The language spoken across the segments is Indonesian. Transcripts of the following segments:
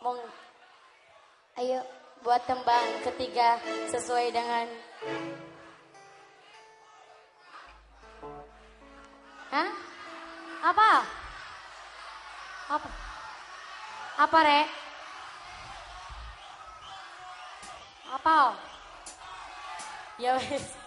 Mong Ayo buat tembang ketiga sesuai dengan Hah? Apa? Apa? Apa, Rek? Apa? Ya wes.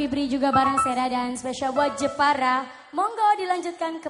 Fibri juga bareng Sera dan spesial buat Jepara. Monggo dilanjutkan ke